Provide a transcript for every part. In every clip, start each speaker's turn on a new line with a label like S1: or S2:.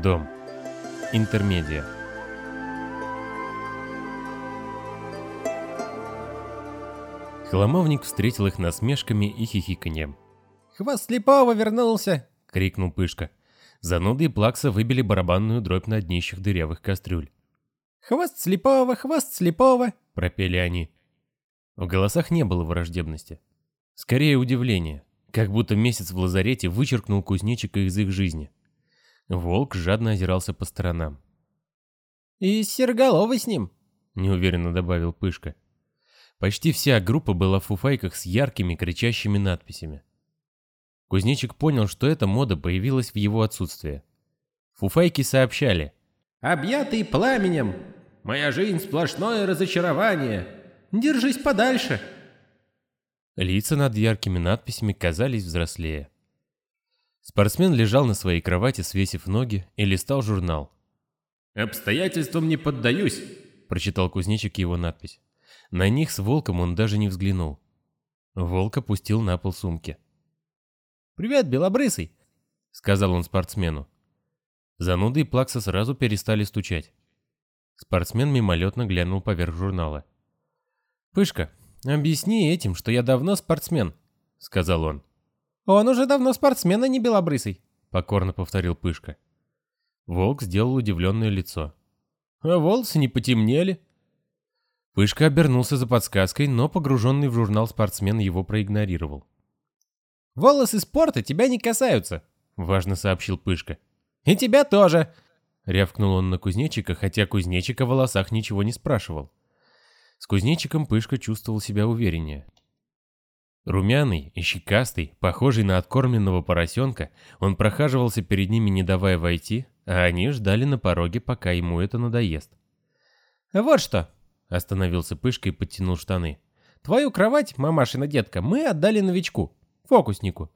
S1: Дом. Интермедиа. Хламовник встретил их насмешками и хихиканьем.
S2: «Хвост слепого вернулся!»
S1: — крикнул Пышка. Зануды и Плакса выбили барабанную дробь на днищах дырявых кастрюль.
S2: «Хвост слепого, хвост слепого!»
S1: — пропели они. В голосах не было враждебности. Скорее удивление, как будто месяц в лазарете вычеркнул кузнечика из их жизни. Волк жадно озирался по сторонам.
S2: «И Серголовый с ним», —
S1: неуверенно добавил Пышка. Почти вся группа была в фуфайках с яркими кричащими надписями. Кузнечик понял, что эта мода появилась в его отсутствие. Фуфайки сообщали.
S2: «Объятый пламенем! Моя жизнь сплошное разочарование! Держись подальше!»
S1: Лица над яркими надписями казались взрослее. Спортсмен лежал на своей кровати, свесив ноги, и листал журнал.
S2: «Обстоятельствам не поддаюсь», —
S1: прочитал кузнечик его надпись. На них с волком он даже не взглянул. Волк опустил на пол сумки.
S2: «Привет, белобрысый», — сказал он спортсмену.
S1: Зануды и Плакса сразу перестали стучать. Спортсмен мимолетно глянул поверх журнала.
S2: «Пышка, объясни этим, что я давно спортсмен», — сказал он.
S3: «Он уже давно спортсмен, а не белобрысый», —
S1: покорно повторил Пышка. Волк сделал удивленное лицо.
S2: «А волосы не потемнели?»
S1: Пышка обернулся за подсказкой, но погруженный в журнал спортсмен его проигнорировал.
S3: «Волосы спорта тебя не касаются», —
S1: важно сообщил Пышка.
S3: «И тебя тоже», —
S1: рявкнул он на кузнечика, хотя кузнечик о волосах ничего не спрашивал. С кузнечиком Пышка чувствовал себя увереннее. Румяный и щекастый, похожий на откормленного поросенка, он прохаживался перед ними, не давая войти, а они ждали на пороге, пока ему это надоест.
S3: «Вот что!»
S1: — остановился Пышка и подтянул штаны.
S3: «Твою кровать, мамашина детка, мы отдали новичку, фокуснику.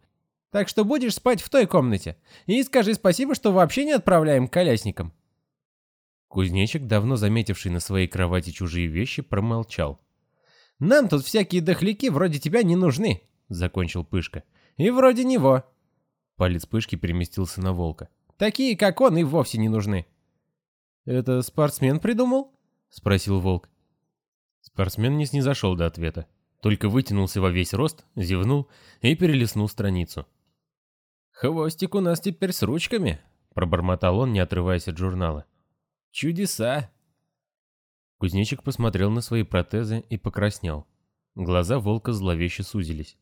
S3: Так что будешь спать в той комнате. И скажи спасибо, что вообще не отправляем к колясникам».
S1: Кузнечик, давно заметивший на своей кровати чужие вещи, промолчал.
S3: Нам тут всякие дохляки вроде тебя не нужны», — закончил Пышка. «И вроде него».
S1: Палец Пышки переместился на волка.
S3: «Такие, как он, и вовсе не нужны».
S2: «Это спортсмен придумал?» — спросил волк.
S1: Спортсмен не снизошел до ответа. Только вытянулся во весь рост, зевнул и перелистнул страницу.
S2: «Хвостик у нас теперь с ручками», — пробормотал он, не отрываясь от журнала. «Чудеса!»
S1: Кузнечик посмотрел на свои протезы и покраснел. Глаза волка зловеще сузились.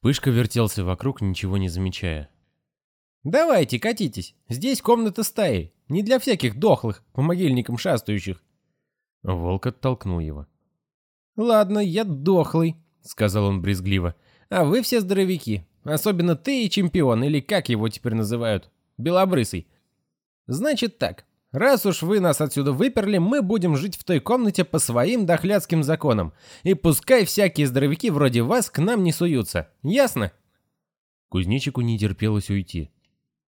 S1: Пышка вертелся вокруг, ничего не замечая.
S3: «Давайте, катитесь. Здесь комната стаи. Не для всяких дохлых, по могильникам шастающих».
S1: Волк оттолкнул его.
S3: «Ладно, я дохлый», — сказал он брезгливо. «А вы все здоровяки. Особенно ты и чемпион, или как его теперь называют, белобрысый. Значит так, Раз уж вы нас отсюда выперли, мы будем жить в той комнате по своим дохляцким законам. И пускай всякие здоровяки вроде вас к нам не суются. Ясно?»
S1: Кузнечику не терпелось уйти.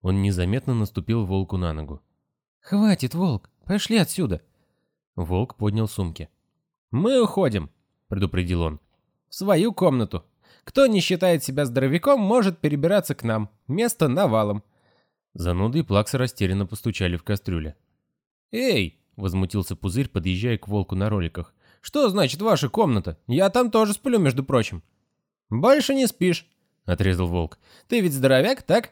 S1: Он незаметно наступил волку на ногу.
S3: «Хватит, волк, пошли отсюда!»
S1: Волк поднял сумки.
S3: «Мы уходим», — предупредил он. «В свою комнату. Кто не считает себя здоровяком, может перебираться к нам. Место навалом».
S1: Зануды и Плакса растерянно постучали в кастрюле.
S3: «Эй!» — возмутился Пузырь, подъезжая к волку на роликах. «Что значит ваша комната? Я там тоже сплю, между прочим». «Больше не спишь», — отрезал волк. «Ты ведь здоровяк, так?»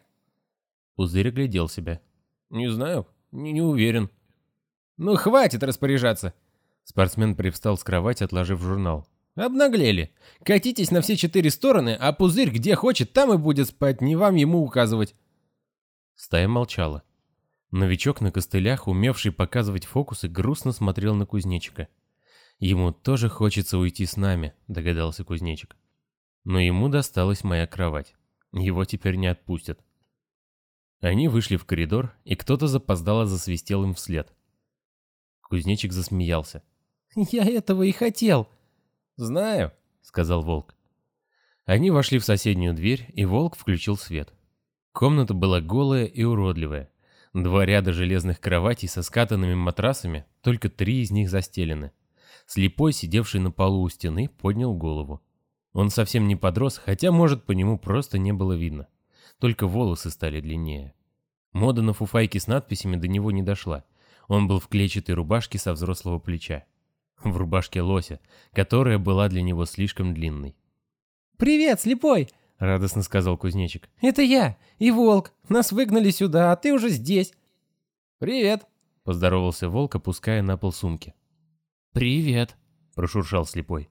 S1: Пузырь оглядел себя.
S2: «Не знаю, не, не уверен».
S3: «Ну, хватит распоряжаться!»
S1: Спортсмен привстал с кровати, отложив журнал.
S3: «Обнаглели. Катитесь на все четыре стороны, а пузырь где хочет, там и будет спать, не вам ему указывать».
S1: Стая молчала. Новичок на костылях, умевший показывать фокусы, грустно смотрел на кузнечика. «Ему тоже хочется уйти с нами», — догадался кузнечик. «Но ему досталась моя кровать. Его теперь не отпустят». Они вышли в коридор, и кто-то запоздало засвистел им вслед. Кузнечик засмеялся.
S3: «Я этого и хотел».
S2: «Знаю», — сказал волк.
S1: Они вошли в соседнюю дверь, и волк включил свет. Комната была голая и уродливая. Два ряда железных кроватей со скатанными матрасами, только три из них застелены. Слепой, сидевший на полу у стены, поднял голову. Он совсем не подрос, хотя, может, по нему просто не было видно. Только волосы стали длиннее. Мода на фуфайки с надписями до него не дошла. Он был в клетчатой рубашке со взрослого плеча. В рубашке лося, которая была для него слишком длинной.
S3: «Привет, слепой!» — радостно сказал кузнечик. «Это я и Волк. Нас выгнали сюда, а ты уже здесь».
S1: «Привет!» — поздоровался Волк, опуская на пол сумки.
S2: «Привет!»
S1: — прошуршал слепой.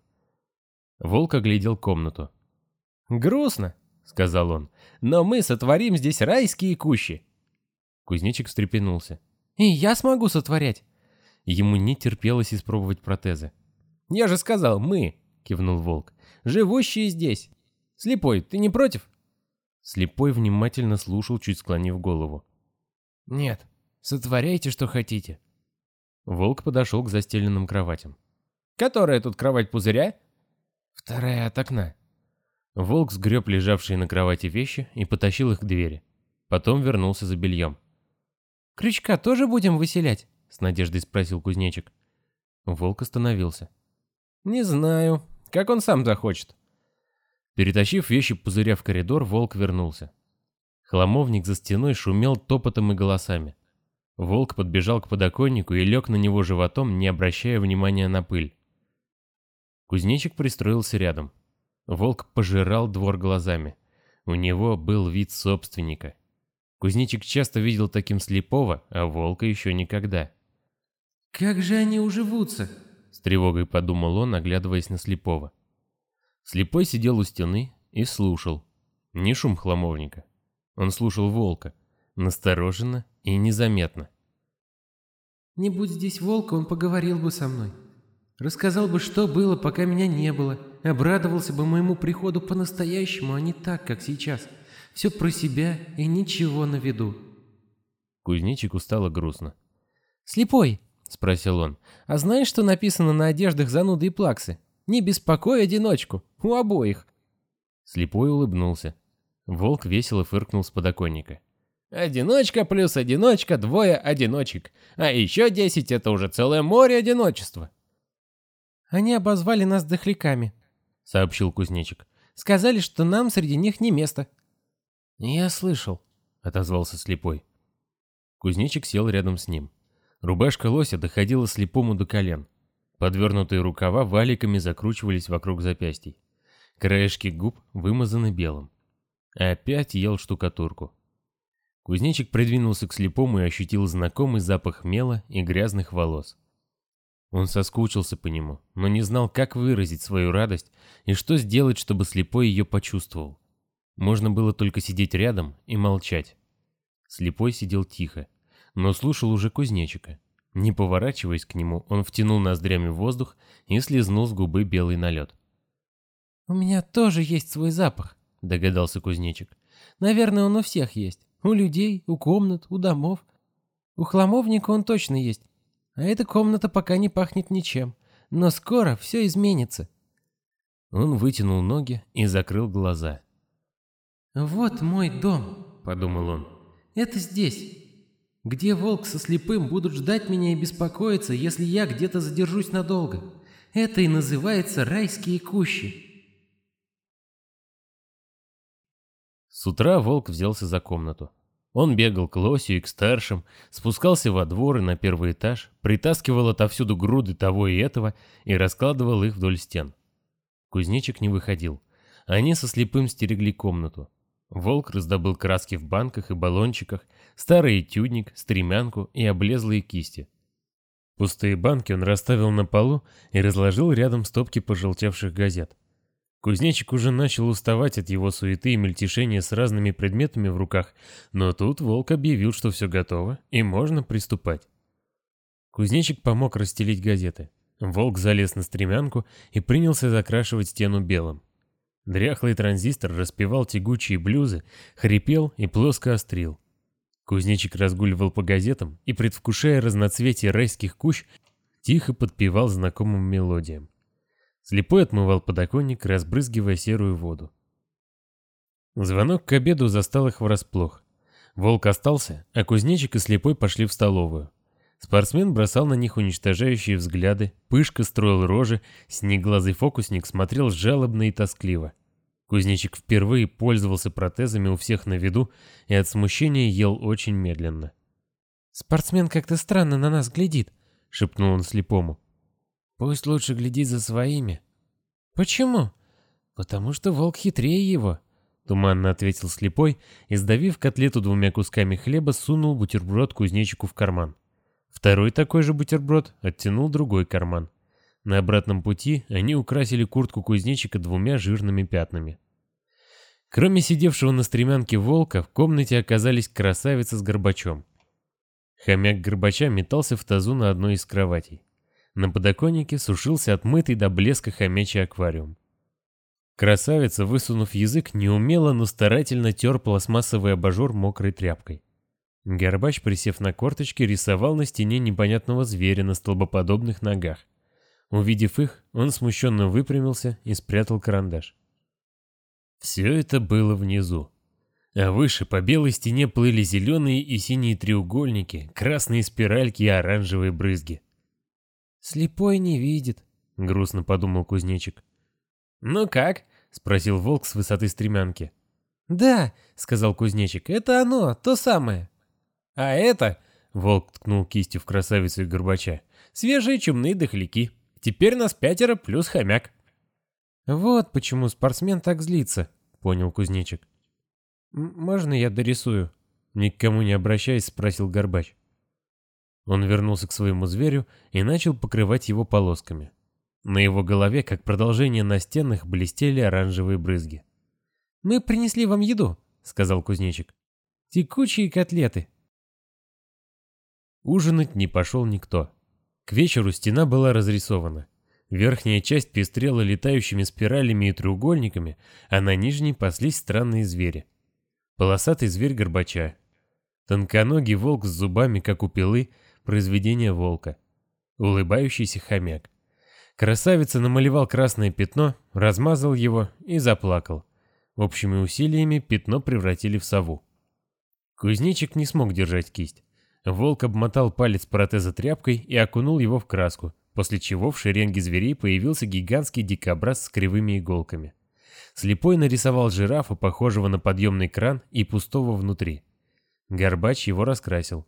S1: Волк оглядел комнату.
S3: «Грустно», — сказал он, — «но мы сотворим здесь райские кущи».
S1: Кузнечик встрепенулся.
S3: «И я смогу сотворять».
S1: Ему не терпелось испробовать протезы.
S3: «Я же сказал, мы», — кивнул Волк, — «живущие здесь. Слепой, ты не против?»
S1: Слепой внимательно слушал, чуть склонив голову.
S2: «Нет, сотворяйте, что хотите».
S1: Волк подошел к застеленным кроватям.
S3: «Которая тут кровать пузыря?»
S2: «Вторая от окна».
S1: Волк сгреб лежавшие на кровати вещи и потащил их к двери. Потом вернулся за бельем.
S3: «Крючка тоже будем выселять?»
S1: — с надеждой спросил кузнечик. Волк остановился.
S3: «Не знаю. Как он сам захочет».
S1: Перетащив вещи пузыря в коридор, волк вернулся. Хламовник за стеной шумел топотом и голосами. Волк подбежал к подоконнику и лег на него животом, не обращая внимания на пыль. Кузнечик пристроился рядом. Волк пожирал двор глазами. У него был вид собственника. Кузнечик часто видел таким слепого, а волка еще никогда.
S3: «Как же они уживутся?»
S1: — с тревогой подумал он, оглядываясь на слепого. Слепой сидел у стены и слушал. Не шум хламовника. Он слушал волка. Настороженно и незаметно.
S3: «Не будь здесь волка, он поговорил бы со мной. Рассказал бы, что было, пока меня не было. Обрадовался бы моему приходу по-настоящему, а не так, как сейчас. Все про себя и ничего на виду.
S1: Кузнечику стало грустно.
S3: «Слепой?» — спросил он. «А знаешь, что написано на одеждах зануды и плаксы? Не беспокой одиночку. У обоих».
S1: Слепой улыбнулся. Волк весело фыркнул с подоконника.
S3: «Одиночка плюс одиночка, двое одиночек. А еще десять — это уже целое море одиночества». «Они обозвали нас дохляками», — сообщил кузнечик. «Сказали, что нам среди них не место».
S2: «Я слышал», —
S1: отозвался слепой. Кузнечик сел рядом с ним. Рубашка лося доходила слепому до колен. Подвернутые рукава валиками закручивались вокруг запястий. Краешки губ вымазаны белым. Опять ел штукатурку. Кузнечик придвинулся к слепому и ощутил знакомый запах мела и грязных волос. Он соскучился по нему, но не знал, как выразить свою радость и что сделать, чтобы слепой ее почувствовал. Можно было только сидеть рядом и молчать. Слепой сидел тихо, но слушал уже кузнечика. Не поворачиваясь к нему, он втянул ноздрями воздух и слезнул с губы белый налет.
S3: «У меня тоже есть свой запах», — догадался кузнечик. «Наверное, он у всех есть. У людей, у комнат, у домов. У хламовника он точно есть. А эта комната пока не пахнет ничем. Но скоро все изменится».
S1: Он вытянул ноги и закрыл глаза.
S3: «Вот мой дом», — подумал он. «Это здесь. Где волк со слепым будут ждать меня и беспокоиться, если я где-то задержусь надолго. Это и называется райские кущи».
S1: С утра волк взялся за комнату. Он бегал к лосю и к старшим, спускался во двор и на первый этаж, притаскивал отовсюду груды того и этого и раскладывал их вдоль стен. Кузнечик не выходил. Они со слепым стерегли комнату. Волк раздобыл краски в банках и баллончиках, старый этюдник, стремянку и облезлые кисти. Пустые банки он расставил на полу и разложил рядом стопки пожелтевших газет. Кузнечик уже начал уставать от его суеты и мельтешения с разными предметами в руках, но тут волк объявил, что все готово и можно приступать. Кузнечик помог расстелить газеты. Волк залез на стремянку и принялся закрашивать стену белым. Дряхлый транзистор распевал тягучие блюзы, хрипел и плоско острил. Кузнечик разгуливал по газетам и, предвкушая разноцветие райских кущ, тихо подпевал знакомым мелодиям. Слепой отмывал подоконник, разбрызгивая серую воду. Звонок к обеду застал их врасплох. Волк остался, а кузнечик и слепой пошли в столовую. Спортсмен бросал на них уничтожающие взгляды, пышка строил рожи, снеглазый фокусник смотрел жалобно и тоскливо. Кузнечик впервые пользовался протезами у всех на виду и от смущения ел очень медленно.
S3: «Спортсмен как-то странно на нас глядит», — шепнул он слепому.
S2: «Пусть лучше глядит за своими».
S3: «Почему?»
S2: «Потому что волк хитрее его», —
S1: туманно ответил слепой и, сдавив котлету двумя кусками хлеба, сунул бутерброд кузнечику в карман. Второй такой же бутерброд оттянул другой карман. На обратном пути они украсили куртку кузнечика двумя жирными пятнами. Кроме сидевшего на стремянке волка, в комнате оказались красавица с горбачом. Хомяк горбача метался в тазу на одной из кроватей. На подоконнике сушился отмытый до блеска хомячий аквариум. Красавица, высунув язык, неумело, но старательно тер пластмассовый абажур мокрой тряпкой. Горбач, присев на корточки, рисовал на стене непонятного зверя на столбоподобных ногах. Увидев их, он смущенно выпрямился и спрятал карандаш. Все это было внизу. А выше по белой стене плыли зеленые и синие треугольники, красные спиральки и оранжевые брызги.
S3: «Слепой не видит», — грустно подумал кузнечик.
S1: «Ну как?» — спросил волк с высоты стремянки.
S3: «Да», — сказал кузнечик, — «это оно, то самое».
S1: «А это...» — волк ткнул кистью в красавицу и горбача. «Свежие чумные дохляки». Теперь нас пятеро плюс хомяк.
S3: Вот почему спортсмен так злится, понял кузнечик. Можно я дорисую?
S1: Никому не обращаясь, спросил Горбач. Он вернулся к своему зверю и начал покрывать его полосками. На его голове, как продолжение настенных, блестели оранжевые брызги.
S3: «Мы принесли вам еду», — сказал кузнечик. «Текучие котлеты».
S1: Ужинать не пошел никто. К вечеру стена была разрисована. Верхняя часть пестрела летающими спиралями и треугольниками, а на нижней паслись странные звери. Полосатый зверь Горбача. Тонконогий волк с зубами, как у пилы, произведение волка. Улыбающийся хомяк. Красавица намалевал красное пятно, размазал его и заплакал. Общими усилиями пятно превратили в сову. Кузнечик не смог держать кисть. Волк обмотал палец протеза тряпкой и окунул его в краску, после чего в шеренге зверей появился гигантский дикобраз с кривыми иголками. Слепой нарисовал жирафа, похожего на подъемный кран и пустого внутри. Горбач его раскрасил.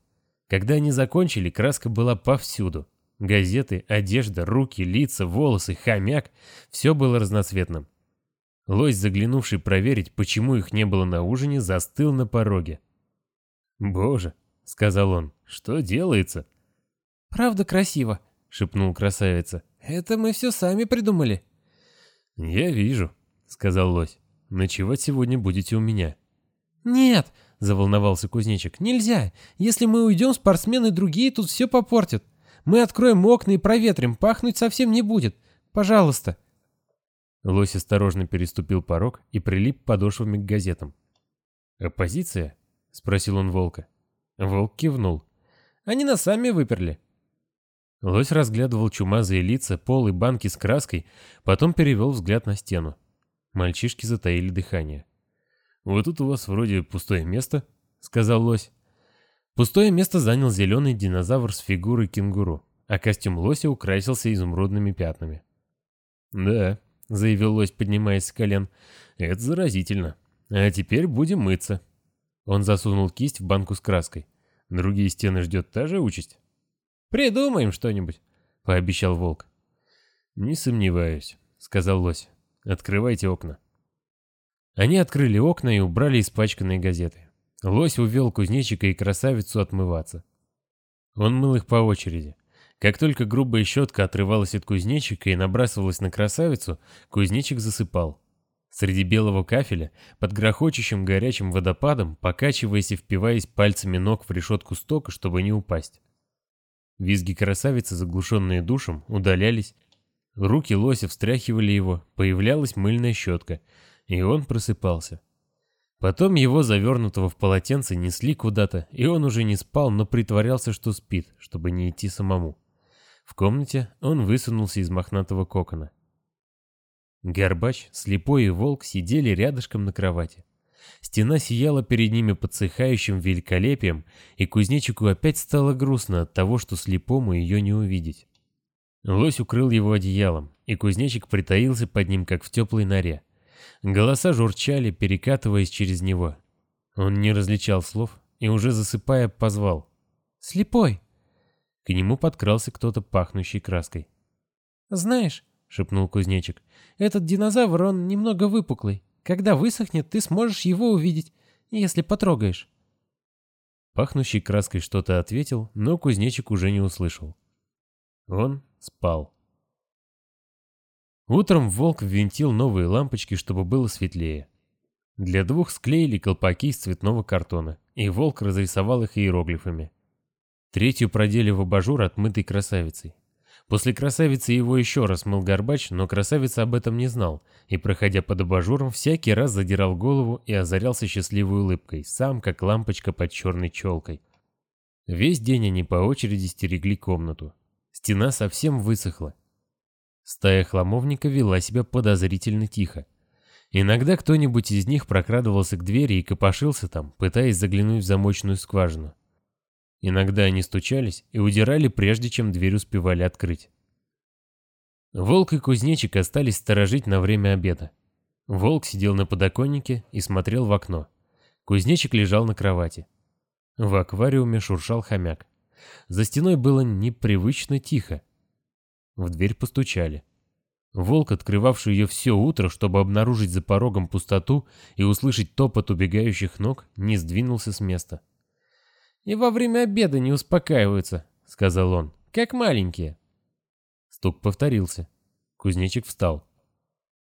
S1: Когда они закончили, краска была повсюду. Газеты, одежда, руки, лица, волосы, хомяк — все было разноцветным. Лось, заглянувший проверить, почему их не было на ужине, застыл на пороге. «Боже, — сказал он. «Что делается?»
S3: «Правда красиво», — шепнул красавица. «Это мы все сами придумали».
S1: «Я вижу», — сказал лось. «Ночевать сегодня будете у меня».
S3: «Нет», — заволновался кузнечик, — «нельзя. Если мы уйдем, спортсмены другие тут все попортят. Мы откроем окна и проветрим, пахнуть совсем не будет. Пожалуйста».
S1: Лось осторожно переступил порог и прилип подошвами к газетам. «Оппозиция?» — спросил он волка. Волк кивнул. Они нас сами выперли. Лось разглядывал чумазые лица, пол и банки с краской, потом перевел взгляд на стену. Мальчишки затаили дыхание. «Вот тут у вас вроде пустое место», — сказал лось. Пустое место занял зеленый динозавр с фигурой кенгуру, а костюм лося украсился изумрудными пятнами. «Да», — заявил лось, поднимаясь с колен, — «это заразительно. А теперь будем мыться». Он засунул кисть в банку с краской. Другие стены ждет та же участь? «Придумаем что-нибудь», — пообещал волк. «Не сомневаюсь», — сказал лось. «Открывайте окна». Они открыли окна и убрали испачканные газеты. Лось увел кузнечика и красавицу отмываться. Он мыл их по очереди. Как только грубая щетка отрывалась от кузнечика и набрасывалась на красавицу, кузнечик засыпал. Среди белого кафеля, под грохочущим горячим водопадом, покачиваясь и впиваясь пальцами ног в решетку стока, чтобы не упасть. Визги красавицы, заглушенные душем, удалялись. Руки лося встряхивали его, появлялась мыльная щетка, и он просыпался. Потом его, завернутого в полотенце, несли куда-то, и он уже не спал, но притворялся, что спит, чтобы не идти самому. В комнате он высунулся из мохнатого кокона. Горбач, слепой и волк сидели рядышком на кровати. Стена сияла перед ними подсыхающим великолепием, и кузнечику опять стало грустно от того, что слепому ее не увидеть. Лось укрыл его одеялом, и кузнечик притаился под ним, как в теплой норе. Голоса журчали, перекатываясь через него. Он не различал слов и уже засыпая позвал.
S3: «Слепой!»
S1: К нему подкрался кто-то, пахнущий краской.
S3: «Знаешь», —
S1: шепнул кузнечик, —
S3: «этот динозавр, он немного выпуклый. Когда высохнет, ты сможешь его увидеть, если потрогаешь».
S1: Пахнущий краской что-то ответил, но кузнечик уже не услышал. Он спал. Утром волк ввинтил новые лампочки, чтобы было светлее. Для двух склеили колпаки из цветного картона, и волк разрисовал их иероглифами. Третью продели в абажур отмытой красавицей. После красавицы его еще раз мыл горбач, но красавица об этом не знал, и, проходя под абажуром, всякий раз задирал голову и озарялся счастливой улыбкой, сам как лампочка под черной челкой. Весь день они по очереди стерегли комнату. Стена совсем высохла. Стая хламовника вела себя подозрительно тихо. Иногда кто-нибудь из них прокрадывался к двери и копошился там, пытаясь заглянуть в замочную скважину. Иногда они стучались и удирали, прежде чем дверь успевали открыть. Волк и кузнечик остались сторожить на время обеда. Волк сидел на подоконнике и смотрел в окно. Кузнечик лежал на кровати. В аквариуме шуршал хомяк. За стеной было непривычно тихо. В дверь постучали. Волк, открывавший ее все утро, чтобы обнаружить за порогом пустоту и услышать топот убегающих ног, не сдвинулся с места.
S3: «И во время обеда не успокаиваются», — сказал он, — «как маленькие».
S1: Стук повторился. Кузнечик встал.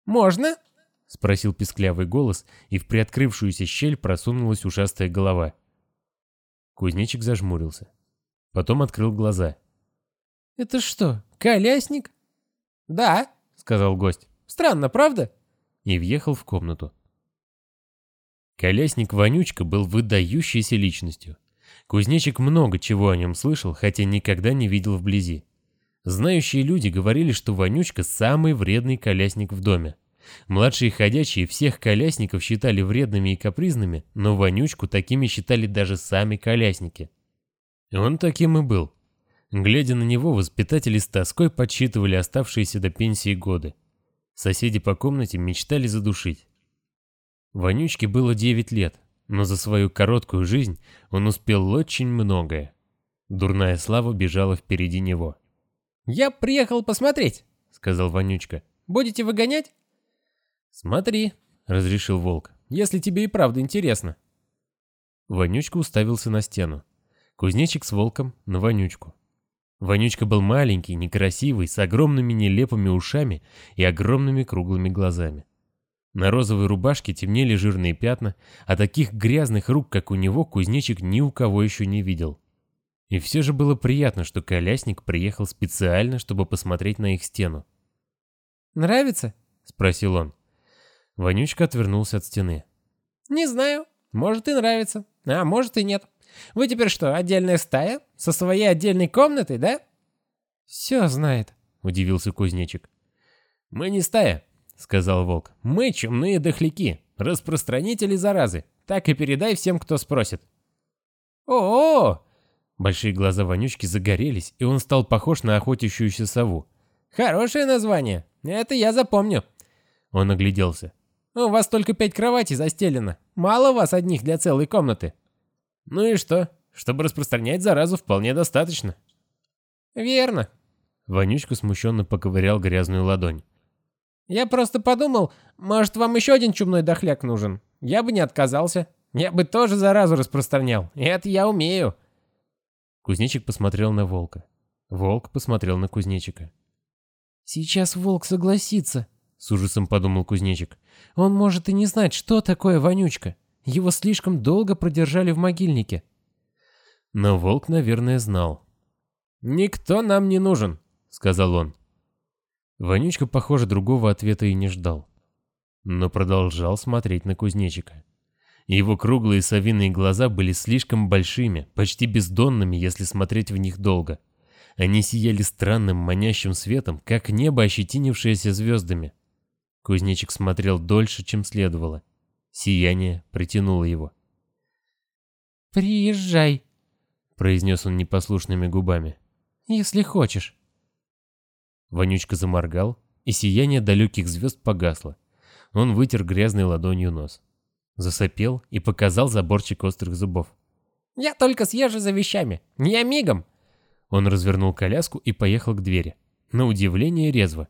S3: «Можно?»
S1: — спросил писклявый голос, и в приоткрывшуюся щель просунулась ушастая голова. Кузнечик зажмурился. Потом открыл глаза.
S3: «Это что, колясник?»
S2: «Да», — сказал гость.
S3: «Странно, правда?»
S1: И въехал в комнату. Колясник Вонючка был выдающейся личностью. Кузнечик много чего о нем слышал, хотя никогда не видел вблизи. Знающие люди говорили, что Вонючка самый вредный колясник в доме. Младшие ходячие всех колясников считали вредными и капризными, но Вонючку такими считали даже сами колясники. Он таким и был. Глядя на него, воспитатели с тоской подсчитывали оставшиеся до пенсии годы. Соседи по комнате мечтали задушить. Вонючке было 9 лет, но за свою короткую жизнь он успел очень многое. Дурная слава бежала впереди него.
S3: «Я приехал посмотреть», — сказал Вонючка. «Будете выгонять?»
S1: «Смотри», — разрешил Волк, —
S3: «если тебе и правда интересно».
S1: Вонючка уставился на стену. Кузнечик с Волком на Вонючку. Вонючка был маленький, некрасивый, с огромными нелепыми ушами и огромными круглыми глазами. На розовой рубашке темнели жирные пятна, а таких грязных рук, как у него, кузнечик ни у кого еще не видел. И все же было приятно, что колясник приехал специально, чтобы посмотреть на их стену.
S3: «Нравится?»
S1: — спросил он. Вонючка отвернулся от стены.
S3: «Не знаю. Может и нравится. А может и нет. Вы теперь что, отдельная стая? Со своей отдельной комнатой, да?» «Все знает», — удивился кузнечик.
S1: «Мы не стая», — сказал волк. «Мы чумные дохляки, распространители заразы. Так и передай всем, кто спросит».
S3: «О-о-о!»
S1: Большие глаза Вонючки загорелись, и он стал похож на охотящуюся сову.
S3: «Хорошее название. Это я запомню».
S1: Он огляделся.
S3: «У вас только пять кроватей застелено. Мало вас одних для целой комнаты».
S1: Ну и что? Чтобы распространять заразу, вполне достаточно.
S3: Верно.
S1: Вонючка смущенно поковырял грязную ладонь.
S3: Я просто подумал, может, вам еще один чумной дохляк нужен. Я бы не отказался. Я бы тоже заразу распространял. Это я умею.
S1: Кузнечик посмотрел на волка. Волк посмотрел на кузнечика.
S3: «Сейчас волк согласится», — с ужасом подумал кузнечик. «Он может и не знать, что такое вонючка. Его слишком долго продержали в могильнике.
S1: Но волк, наверное, знал.
S3: «Никто нам не нужен», — сказал он.
S1: Вонючка, похоже, другого ответа и не ждал. Но продолжал смотреть на кузнечика. Его круглые совиные глаза были слишком большими, почти бездонными, если смотреть в них долго. Они сияли странным манящим светом, как небо, ощетинившееся звездами. Кузнечик смотрел дольше, чем следовало. Сияние притянуло его.
S3: «Приезжай», —
S1: произнес он непослушными губами.
S3: «Если хочешь».
S1: Вонючка заморгал, и сияние далеких звезд погасло. Он вытер грязной ладонью нос. Засопел и показал заборчик острых зубов.
S3: «Я только съезжу за вещами. Я мигом!»
S1: Он развернул коляску и поехал к двери. На удивление резво.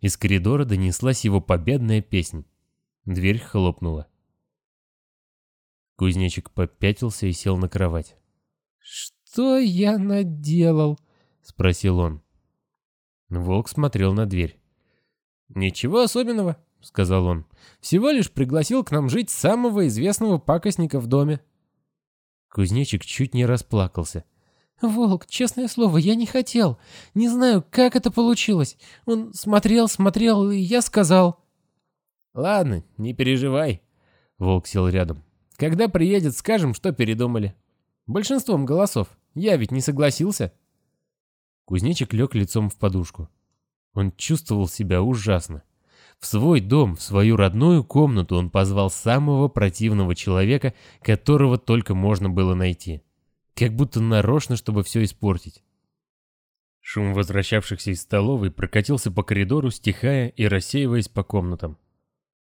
S1: Из коридора донеслась его победная песня. Дверь хлопнула. Кузнечик попятился и сел на кровать.
S3: «Что я наделал?» — спросил он.
S1: Волк смотрел на дверь.
S3: «Ничего особенного», — сказал он. «Всего лишь пригласил к нам жить самого известного пакостника в доме».
S1: Кузнечик чуть не расплакался.
S3: «Волк, честное слово, я не хотел. Не знаю, как это получилось. Он смотрел, смотрел, и я сказал...»
S2: «Ладно, не переживай». Волк сел рядом. Когда приедет, скажем, что передумали. Большинством голосов. Я ведь не согласился.
S1: Кузнечик лег лицом в подушку. Он чувствовал себя ужасно. В свой дом, в свою родную комнату он позвал самого противного человека, которого только можно было найти. Как будто нарочно, чтобы все испортить. Шум возвращавшихся из столовой прокатился по коридору, стихая и рассеиваясь по комнатам.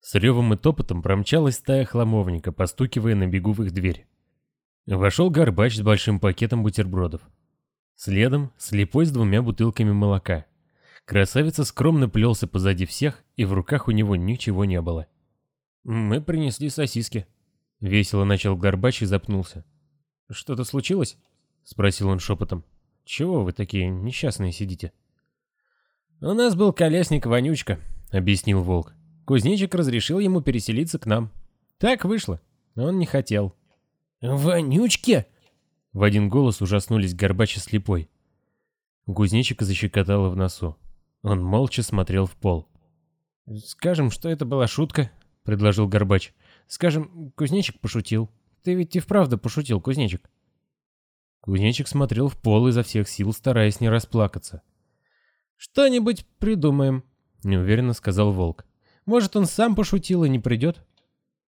S1: С ревом и топотом промчалась стая хламовника, постукивая на бегу в их дверь. Вошел горбач с большим пакетом бутербродов. Следом слепой с двумя бутылками молока. Красавица скромно плелся позади всех, и в руках у него ничего не было.
S2: «Мы принесли сосиски», —
S1: весело начал горбач и запнулся.
S2: «Что-то случилось?»
S1: — спросил он шепотом. «Чего вы такие несчастные сидите?»
S2: «У нас был колесник Вонючка», — объяснил волк. Кузнечик разрешил ему переселиться к нам. Так вышло. Он не хотел.
S3: «Вонючки!»
S1: В один голос ужаснулись Горбач и Слепой. Кузнечика защекотало в носу. Он молча смотрел в пол.
S2: «Скажем, что это была шутка», — предложил Горбач. «Скажем, Кузнечик пошутил. Ты ведь и вправду пошутил, Кузнечик».
S1: Кузнечик смотрел в пол изо всех сил, стараясь не расплакаться.
S2: «Что-нибудь придумаем», — неуверенно сказал Волк. Может, он сам пошутил и не придет?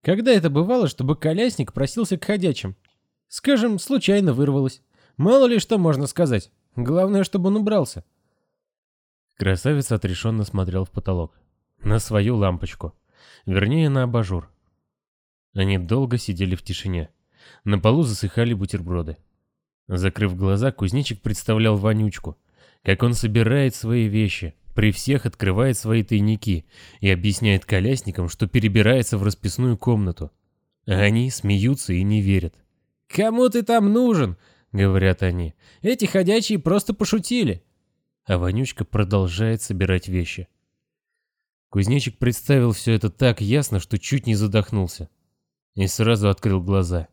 S2: Когда это бывало, чтобы колясник просился к ходячим? Скажем, случайно вырвалось. Мало ли что можно сказать. Главное, чтобы он убрался.
S1: Красавец отрешенно смотрел в потолок. На свою лампочку. Вернее, на абажур. Они долго сидели в тишине. На полу засыхали бутерброды. Закрыв глаза, кузнечик представлял вонючку. Как он собирает свои вещи, при всех открывает свои тайники и объясняет колясникам, что перебирается в расписную комнату. А они смеются и не верят.
S2: «Кому ты там нужен?» — говорят они. «Эти ходячие просто пошутили».
S1: А Вонючка продолжает собирать вещи. Кузнечик представил все это так ясно, что чуть не задохнулся. И сразу открыл глаза.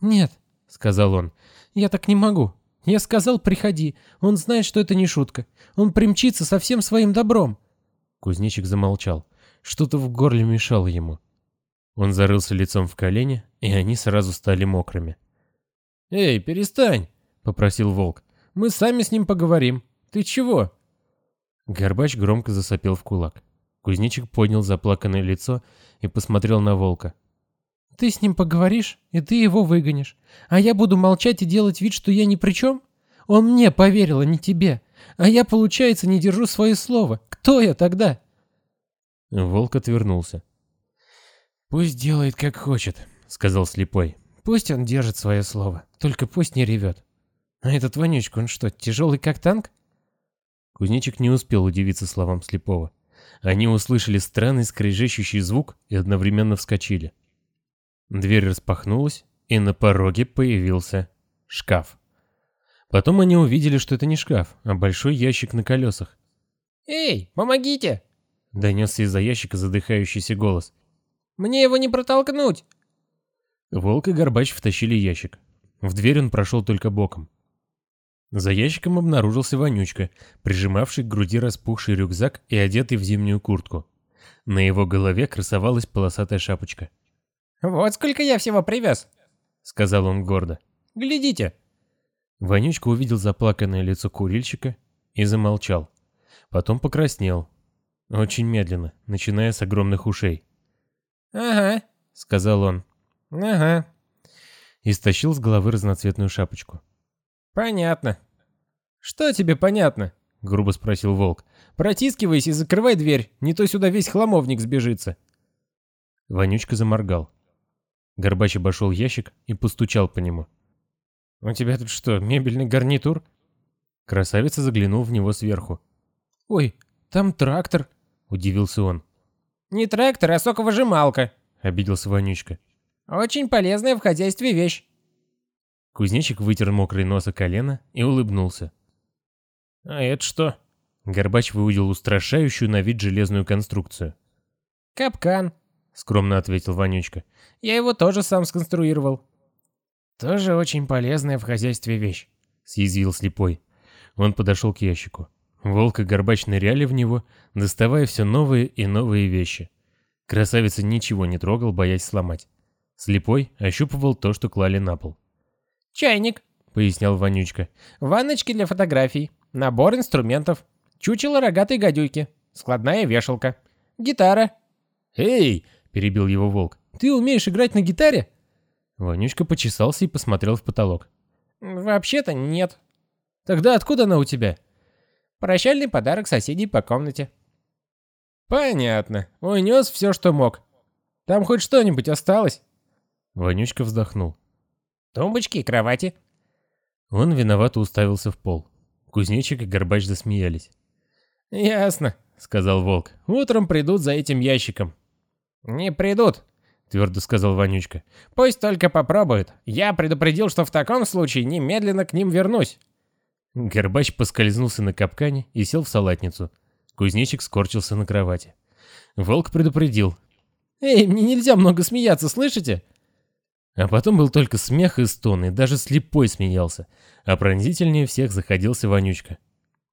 S3: «Нет», — сказал он, — «я так не могу. Я сказал, приходи. Он знает, что это не шутка. Он примчится со всем своим добром.
S1: Кузнечик замолчал. Что-то в горле мешало ему. Он зарылся лицом в колени, и они сразу стали мокрыми.
S2: «Эй, перестань!» — попросил волк. «Мы сами с ним поговорим. Ты чего?»
S1: Горбач громко засопел в кулак. Кузнечик поднял заплаканное лицо и посмотрел на волка.
S3: Ты с ним поговоришь, и ты его выгонишь. А я буду молчать и делать вид, что я ни при чем? Он мне поверил, а не тебе. А я, получается, не держу свое слово. Кто я тогда?»
S1: Волк отвернулся.
S3: «Пусть делает, как хочет», — сказал слепой. «Пусть он держит свое слово, только пусть не ревет. А этот вонючка, он что, тяжелый как танк?»
S1: Кузнечик не успел удивиться словам слепого. Они услышали странный скрежещущий звук и одновременно вскочили. Дверь распахнулась, и на пороге появился шкаф. Потом они увидели, что это не шкаф, а большой ящик на колесах.
S3: «Эй, помогите!»
S1: — донесся из-за ящика задыхающийся голос.
S3: «Мне его не протолкнуть!»
S1: Волк и Горбач втащили ящик. В дверь он прошел только боком. За ящиком обнаружился Вонючка, прижимавший к груди распухший рюкзак и одетый в зимнюю куртку. На его голове красовалась полосатая шапочка.
S3: «Вот сколько я всего привез», — сказал он гордо. «Глядите».
S1: Вонючка увидел заплаканное лицо курильщика и замолчал. Потом покраснел. Очень медленно, начиная с огромных ушей.
S3: «Ага», — сказал он. «Ага».
S1: И стащил с головы разноцветную шапочку.
S3: «Понятно». «Что тебе понятно?» — грубо спросил волк.
S2: «Протискивайся и закрывай дверь, не то сюда весь хламовник сбежится».
S1: Вонючка заморгал. Горбач обошел ящик и постучал по нему.
S2: «У тебя тут что, мебельный гарнитур?»
S1: Красавица заглянул в него сверху.
S2: «Ой, там трактор», — удивился он.
S3: «Не трактор, а соковыжималка», —
S1: обиделся Вонючка.
S3: «Очень полезная в хозяйстве вещь».
S1: Кузнечик вытер мокрый нос о колено и улыбнулся.
S2: «А это что?»
S1: Горбач выудил устрашающую на вид железную конструкцию.
S3: «Капкан», — скромно ответил Вонючка. «Я его тоже сам сконструировал».
S2: «Тоже очень полезная в хозяйстве вещь», —
S1: съязвил слепой. Он подошел к ящику. Волк и Горбач ныряли в него, доставая все новые и новые вещи. Красавица ничего не трогал, боясь сломать. Слепой ощупывал то, что клали на пол.
S3: «Чайник», — пояснял Вонючка. «Ванночки для фотографий, набор инструментов, чучело рогатой гадюки, складная вешалка, гитара».
S2: «Эй!» — перебил его волк. «Ты умеешь играть на гитаре?»
S1: Вонючка почесался и посмотрел в потолок.
S3: «Вообще-то нет».
S2: «Тогда откуда она у тебя?»
S3: «Прощальный подарок соседей по комнате».
S2: «Понятно. Унес все, что мог. Там хоть что-нибудь осталось?»
S1: Вонючка вздохнул.
S3: Тумбочки и кровати.
S1: Он виновато уставился в пол. Кузнечик и Горбач засмеялись.
S2: «Ясно», — сказал Волк. «Утром придут за этим ящиком».
S3: «Не придут», — твердо сказал Вонючка. «Пусть только попробуют. Я предупредил, что в таком случае немедленно к ним вернусь».
S1: Горбач поскользнулся на капкане и сел в салатницу. Кузнечик скорчился на кровати. Волк предупредил.
S2: «Эй, мне нельзя много смеяться, слышите?»
S1: А потом был только смех и стон, и даже слепой смеялся, а пронзительнее всех заходился Вонючка.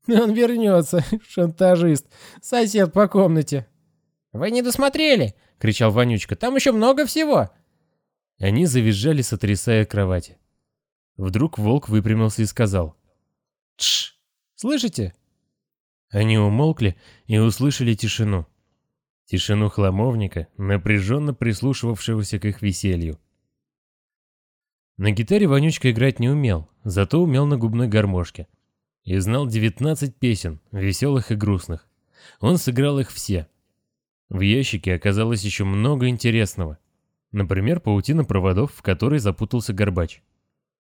S2: «Он вернется, шантажист, сосед по комнате».
S3: «Вы не досмотрели!» — кричал Вонючка. «Там еще много всего!»
S1: Они завизжали, сотрясая кровати. Вдруг волк выпрямился и сказал.
S2: «Тш! Слышите?»
S1: Они умолкли и услышали тишину. Тишину хламовника, напряженно прислушивавшегося к их веселью. На гитаре Вонючка играть не умел, зато умел на губной гармошке. И знал 19 песен, веселых и грустных. Он сыграл их все. В ящике оказалось еще много интересного. Например, паутина проводов, в которой запутался Горбач.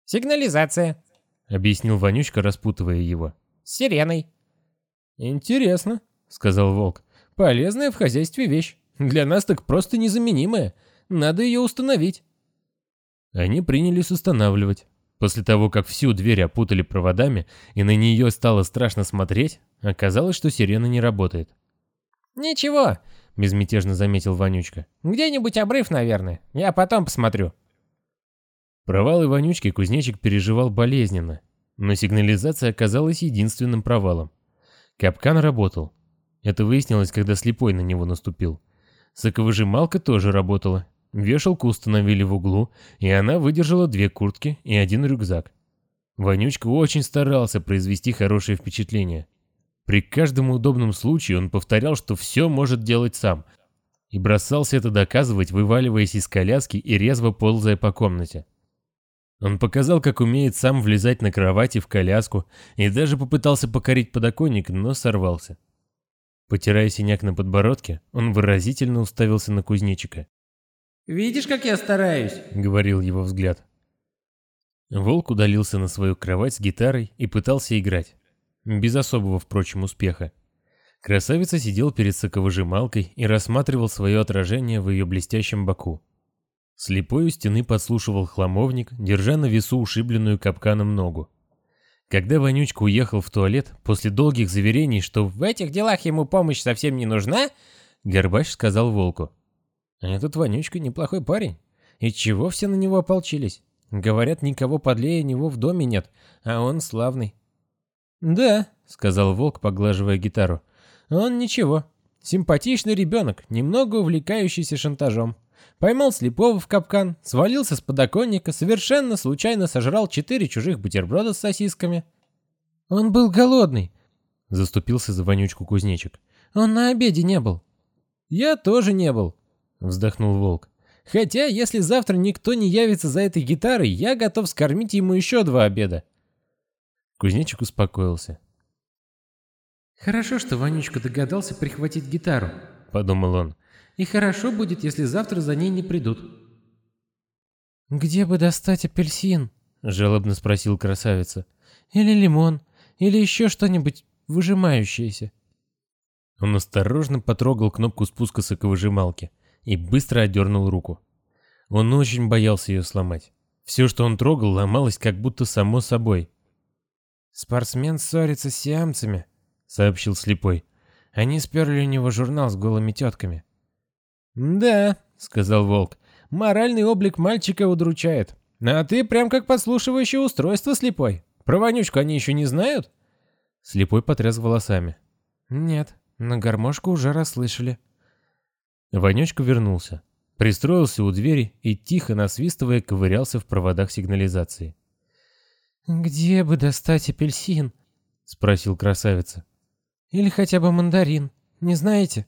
S3: «Сигнализация», —
S1: объяснил Вонючка, распутывая его.
S3: «С сиреной».
S2: «Интересно», — сказал Волк. «Полезная в хозяйстве вещь. Для нас так просто незаменимая. Надо ее установить».
S1: Они принялись устанавливать. После того, как всю дверь опутали проводами, и на нее стало страшно смотреть, оказалось, что сирена не работает.
S3: «Ничего», — безмятежно заметил Вонючка. «Где-нибудь обрыв, наверное. Я потом посмотрю».
S1: Провал Вонючки кузнечик переживал болезненно, но сигнализация оказалась единственным провалом. Капкан работал. Это выяснилось, когда слепой на него наступил. Соковыжималка тоже работала, Вешалку установили в углу, и она выдержала две куртки и один рюкзак. Вонючка очень старался произвести хорошее впечатление. При каждом удобном случае он повторял, что все может делать сам, и бросался это доказывать, вываливаясь из коляски и резво ползая по комнате. Он показал, как умеет сам влезать на кровати в коляску, и даже попытался покорить подоконник, но сорвался. Потирая синяк на подбородке, он выразительно уставился на кузнечика.
S3: «Видишь, как я стараюсь?»
S1: — говорил его взгляд. Волк удалился на свою кровать с гитарой и пытался играть. Без особого, впрочем, успеха. Красавица сидел перед соковыжималкой и рассматривал свое отражение в ее блестящем боку. Слепой у стены подслушивал хламовник, держа на весу ушибленную капканом ногу. Когда Вонючка уехал в туалет, после долгих заверений, что в этих делах ему помощь совсем не нужна, Горбач сказал Волку. Этот Вонючка неплохой парень. И чего все на него ополчились? Говорят, никого подлее него в доме нет, а он славный.
S2: «Да», — сказал Волк, поглаживая гитару. «Он ничего. Симпатичный ребенок, немного увлекающийся шантажом. Поймал слепого в капкан, свалился с подоконника, совершенно случайно сожрал четыре чужих бутерброда с сосисками. Он был голодный», — заступился за вонючку кузнечик. «Он на обеде не был». «Я тоже не был», вздохнул волк. Хотя, если завтра никто не явится за этой гитарой, я готов скормить ему еще два обеда.
S1: Кузнечик успокоился.
S2: «Хорошо, что Вонючка догадался прихватить гитару», — подумал он. И хорошо будет, если завтра за ней не придут». «Где бы достать апельсин?» — жалобно спросил красавица. «Или лимон, или еще что-нибудь выжимающееся».
S1: Он осторожно потрогал кнопку спуска соковыжималки и быстро отдернул руку. Он очень боялся ее сломать. Все, что он трогал, ломалось как будто само собой.
S2: «Спортсмен ссорится с сиамцами», — сообщил слепой. «Они сперли у него журнал с голыми тетками».
S3: «Да», — сказал Волк, — «моральный облик мальчика удручает. А ты прям как подслушивающее устройство, слепой. Про вонючку они еще не знают?»
S1: Слепой потряс волосами.
S2: «Нет, но гармошку уже расслышали».
S1: Вонючка вернулся, пристроился у двери и, тихо насвистывая, ковырялся в проводах сигнализации.
S2: «Где бы достать апельсин?» — спросил красавица. «Или хотя бы мандарин, не знаете?»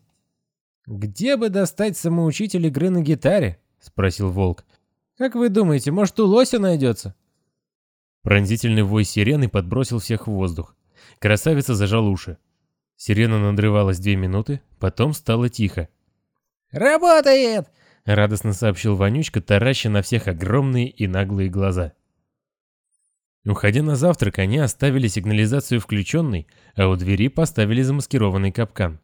S3: «Где бы достать самоучитель игры на гитаре?» — спросил Волк. «Как вы думаете, может, у лося найдется?»
S1: Пронзительный вой сирены подбросил всех в воздух. Красавица зажал уши. Сирена надрывалась две минуты, потом стало тихо.
S3: «Работает!»
S1: — радостно сообщил Вонючка, тараща на всех огромные и наглые глаза. Уходя на завтрак, они оставили сигнализацию включенной, а у двери поставили замаскированный капкан.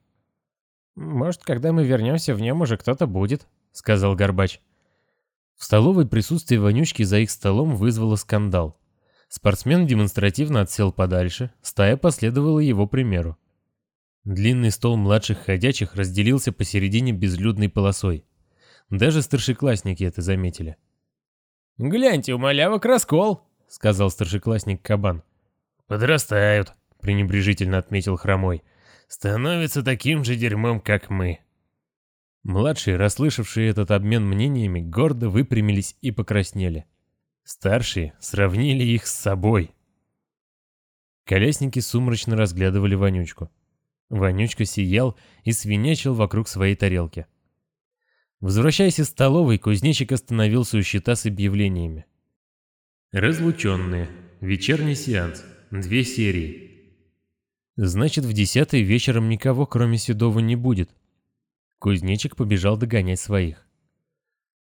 S3: «Может, когда мы вернемся, в нем уже кто-то будет», — сказал Горбач.
S1: В столовой присутствие Вонючки за их столом вызвало скандал. Спортсмен демонстративно отсел подальше, стая последовала его примеру. Длинный стол младших ходячих разделился посередине безлюдной полосой. Даже старшеклассники это заметили.
S3: «Гляньте, у малявок раскол», — сказал старшеклассник Кабан.
S1: «Подрастают», — пренебрежительно отметил Хромой становится таким же дерьмом, как мы». Младшие, расслышавшие этот обмен мнениями, гордо выпрямились и покраснели. Старшие сравнили их с собой. Колесники сумрачно разглядывали Вонючку. Вонючка сиял и свинячил вокруг своей тарелки. Возвращаясь из столовой, кузнечик остановился у щита с объявлениями. Разлученные. Вечерний сеанс. Две серии. Значит, в десятый вечером никого, кроме Седова, не будет. Кузнечик побежал догонять своих.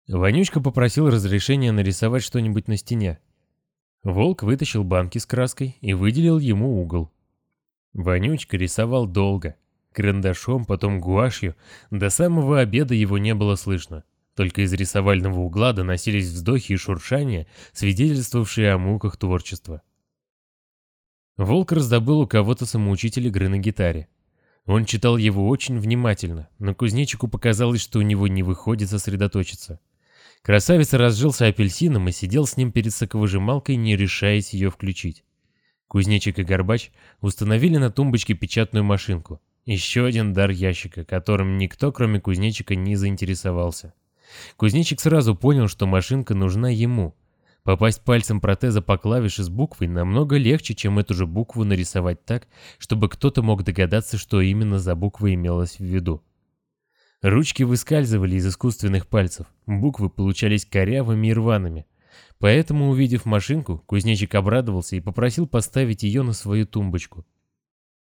S1: Вонючка попросил разрешения нарисовать что-нибудь на стене. Волк вытащил банки с краской и выделил ему угол. Вонючка рисовал долго. Карандашом, потом гуашью. До самого обеда его не было слышно. Только из рисовального угла доносились вздохи и шуршания, свидетельствовавшие о муках творчества. Волк раздобыл у кого-то самоучитель игры на гитаре. Он читал его очень внимательно, но кузнечику показалось, что у него не выходит сосредоточиться. Красавец разжился апельсином и сидел с ним перед соковыжималкой, не решаясь ее включить. Кузнечик и Горбач установили на тумбочке печатную машинку. Еще один дар ящика, которым никто, кроме кузнечика, не заинтересовался. Кузнечик сразу понял, что машинка нужна ему, Попасть пальцем протеза по клавише с буквой намного легче, чем эту же букву нарисовать так, чтобы кто-то мог догадаться, что именно за буква имелась в виду. Ручки выскальзывали из искусственных пальцев, буквы получались корявыми и рваными. Поэтому, увидев машинку, кузнечик обрадовался и попросил поставить ее на свою тумбочку.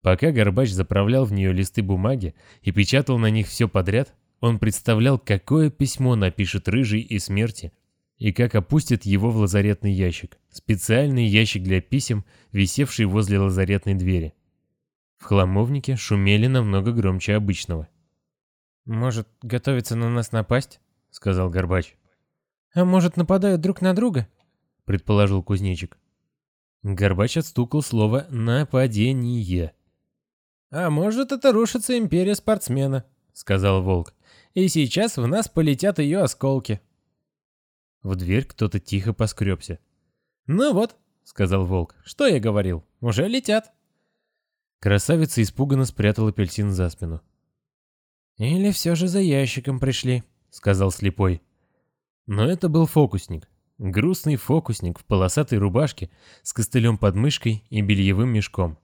S1: Пока Горбач заправлял в нее листы бумаги и печатал на них все подряд, он представлял, какое письмо напишет Рыжий и Смерти, и как опустит его в лазаретный ящик. Специальный ящик для писем, висевший возле лазаретной двери. В хламовнике шумели намного громче обычного.
S2: «Может, готовится на нас напасть?»
S1: — сказал Горбач.
S2: «А может, нападают друг на друга?»
S1: — предположил кузнечик. Горбач отстукал слово «нападение».
S3: «А может, это рушится империя спортсмена», — сказал Волк. «И сейчас в нас полетят ее осколки».
S1: В дверь кто-то тихо поскребся.
S3: «Ну вот», — сказал волк, — «что я говорил? Уже летят».
S1: Красавица испуганно спрятала апельсин за спину.
S2: «Или все же за ящиком пришли», — сказал слепой.
S1: Но это был фокусник. Грустный фокусник в полосатой рубашке с костылем под мышкой и бельевым мешком.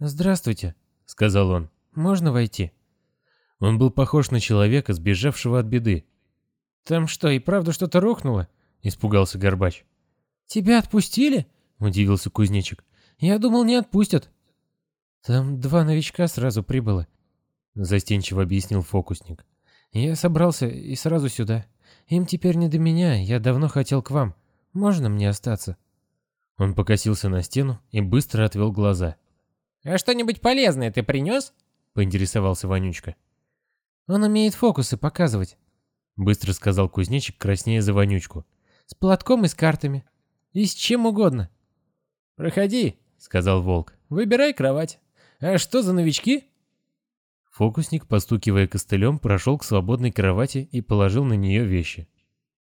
S2: «Здравствуйте», — сказал он. «Можно войти?»
S1: Он был похож на человека, сбежавшего от беды.
S2: «Там что, и правда что-то рухнуло?»
S1: — испугался Горбач.
S2: «Тебя отпустили?» — удивился кузнечик. «Я думал, не отпустят». «Там два новичка сразу прибыло», — застенчиво объяснил фокусник. Я собрался и сразу сюда. Им теперь не до меня, я давно хотел к вам. Можно мне остаться?»
S1: Он покосился на стену и быстро отвел глаза.
S3: «А что-нибудь полезное ты принес?»
S1: — поинтересовался Вонючка.
S2: «Он умеет фокусы показывать», —
S1: быстро сказал кузнечик, краснея за Вонючку.
S2: «С платком и с картами. И с чем угодно».
S3: «Проходи», — сказал Волк.
S2: «Выбирай кровать. А что за новички?»
S1: Фокусник, постукивая костылем, прошел к свободной кровати и положил на нее вещи.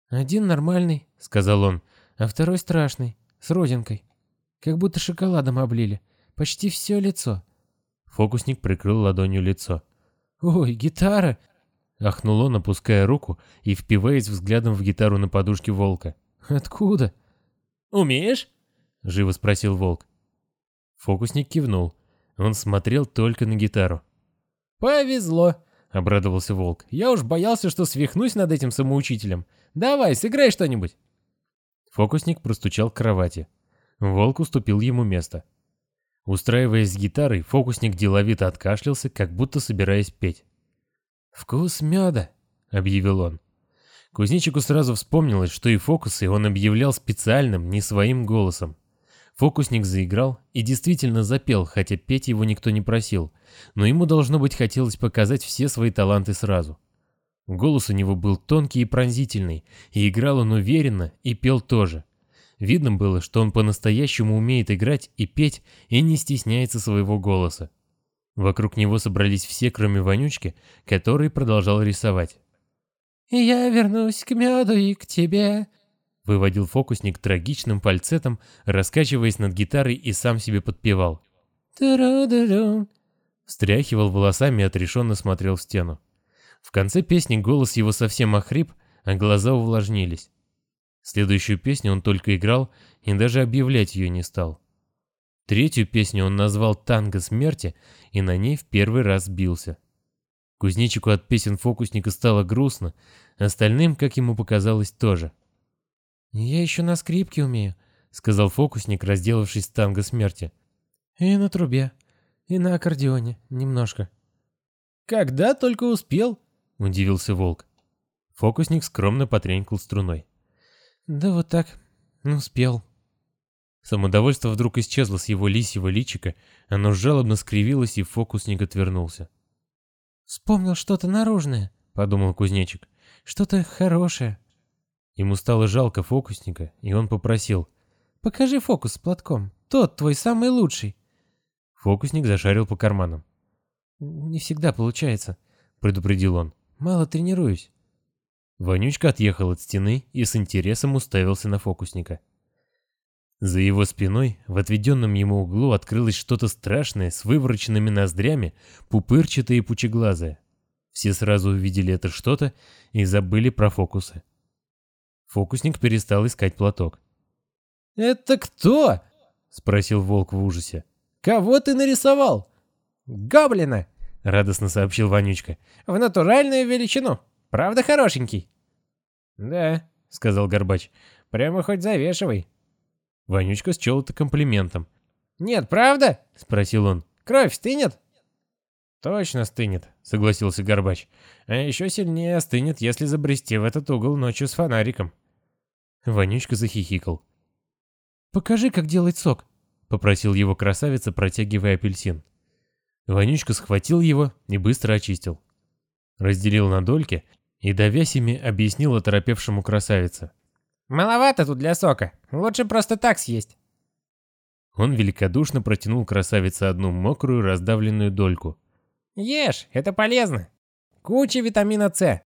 S2: «Один нормальный», — сказал он, — «а второй страшный, с родинкой. Как будто шоколадом облили. Почти все лицо».
S1: Фокусник прикрыл ладонью лицо.
S2: «Ой, гитара!»
S1: — ахнул он, опуская руку и впиваясь взглядом в гитару на подушке волка.
S2: «Откуда?»
S3: «Умеешь?»
S1: — живо спросил волк. Фокусник кивнул. Он смотрел только на гитару.
S3: «Повезло», —
S1: обрадовался волк.
S3: «Я уж боялся, что свихнусь над этим самоучителем. Давай, сыграй что-нибудь».
S1: Фокусник простучал к кровати. Волк уступил ему место. Устраиваясь с гитарой, фокусник деловито откашлялся, как будто собираясь петь.
S2: «Вкус меда», —
S1: объявил он. Кузнечику сразу вспомнилось, что и фокусы он объявлял специальным, не своим голосом. Фокусник заиграл и действительно запел, хотя петь его никто не просил, но ему, должно быть, хотелось показать все свои таланты сразу. Голос у него был тонкий и пронзительный, и играл он уверенно, и пел тоже. Видно было, что он по-настоящему умеет играть и петь, и не стесняется своего голоса. Вокруг него собрались все, кроме Вонючки, который продолжал рисовать.
S2: «Я вернусь к меду и к тебе», —
S1: выводил фокусник трагичным фальцетом, раскачиваясь над гитарой и сам себе подпевал.
S2: «Туру-дуру».
S1: Встряхивал волосами и отрешенно смотрел в стену. В конце песни голос его совсем охрип, а глаза увлажнились. Следующую песню он только играл и даже объявлять ее не стал. Третью песню он назвал «Танго смерти» и на ней в первый раз бился. Кузнечику от песен фокусника стало грустно, остальным, как ему показалось, тоже.
S2: «Я еще на скрипке умею», — сказал фокусник, разделавшись с танго смерти. «И на трубе, и на аккордеоне немножко».
S3: «Когда только успел?»
S1: — удивился волк. Фокусник скромно потренькал струной.
S2: «Да вот так, успел».
S1: Самодовольство вдруг исчезло с его лисьего личика, оно жалобно скривилось, и фокусник отвернулся.
S2: «Вспомнил что-то наружное», — подумал кузнечик. «Что-то хорошее».
S1: Ему стало жалко фокусника, и он попросил.
S2: «Покажи фокус с платком. Тот твой самый лучший».
S1: Фокусник зашарил по карманам.
S2: «Не всегда получается», — предупредил он. Мало тренируюсь».
S1: Вонючка отъехал от стены и с интересом уставился на фокусника. За его спиной, в отведенном ему углу, открылось что-то страшное с вывороченными ноздрями, пупырчатое и пучеглазое. Все сразу увидели это что-то и забыли про фокусы. Фокусник перестал искать платок.
S3: «Это кто?» — спросил волк в ужасе. «Кого ты нарисовал?» «Гоблина!» — радостно сообщил Вонючка. «В натуральную величину. Правда хорошенький?» «Да», — сказал Горбач. «Прямо хоть завешивай».
S1: Вонючка счел это комплиментом.
S3: «Нет, правда?» — спросил он. «Кровь стынет?»
S1: «Точно стынет», — согласился Горбач. «А еще сильнее стынет, если забрести в этот угол ночью с фонариком». Вонючка захихикал.
S2: «Покажи, как делать сок», —
S1: попросил его красавица, протягивая апельсин. Вонючка схватил его и быстро очистил. Разделил на дольки и, давясь ими, объяснил оторопевшему красавице.
S3: «Маловато тут для сока. Лучше просто так съесть».
S1: Он великодушно протянул красавице одну мокрую раздавленную дольку.
S3: «Ешь, это полезно. Куча витамина С.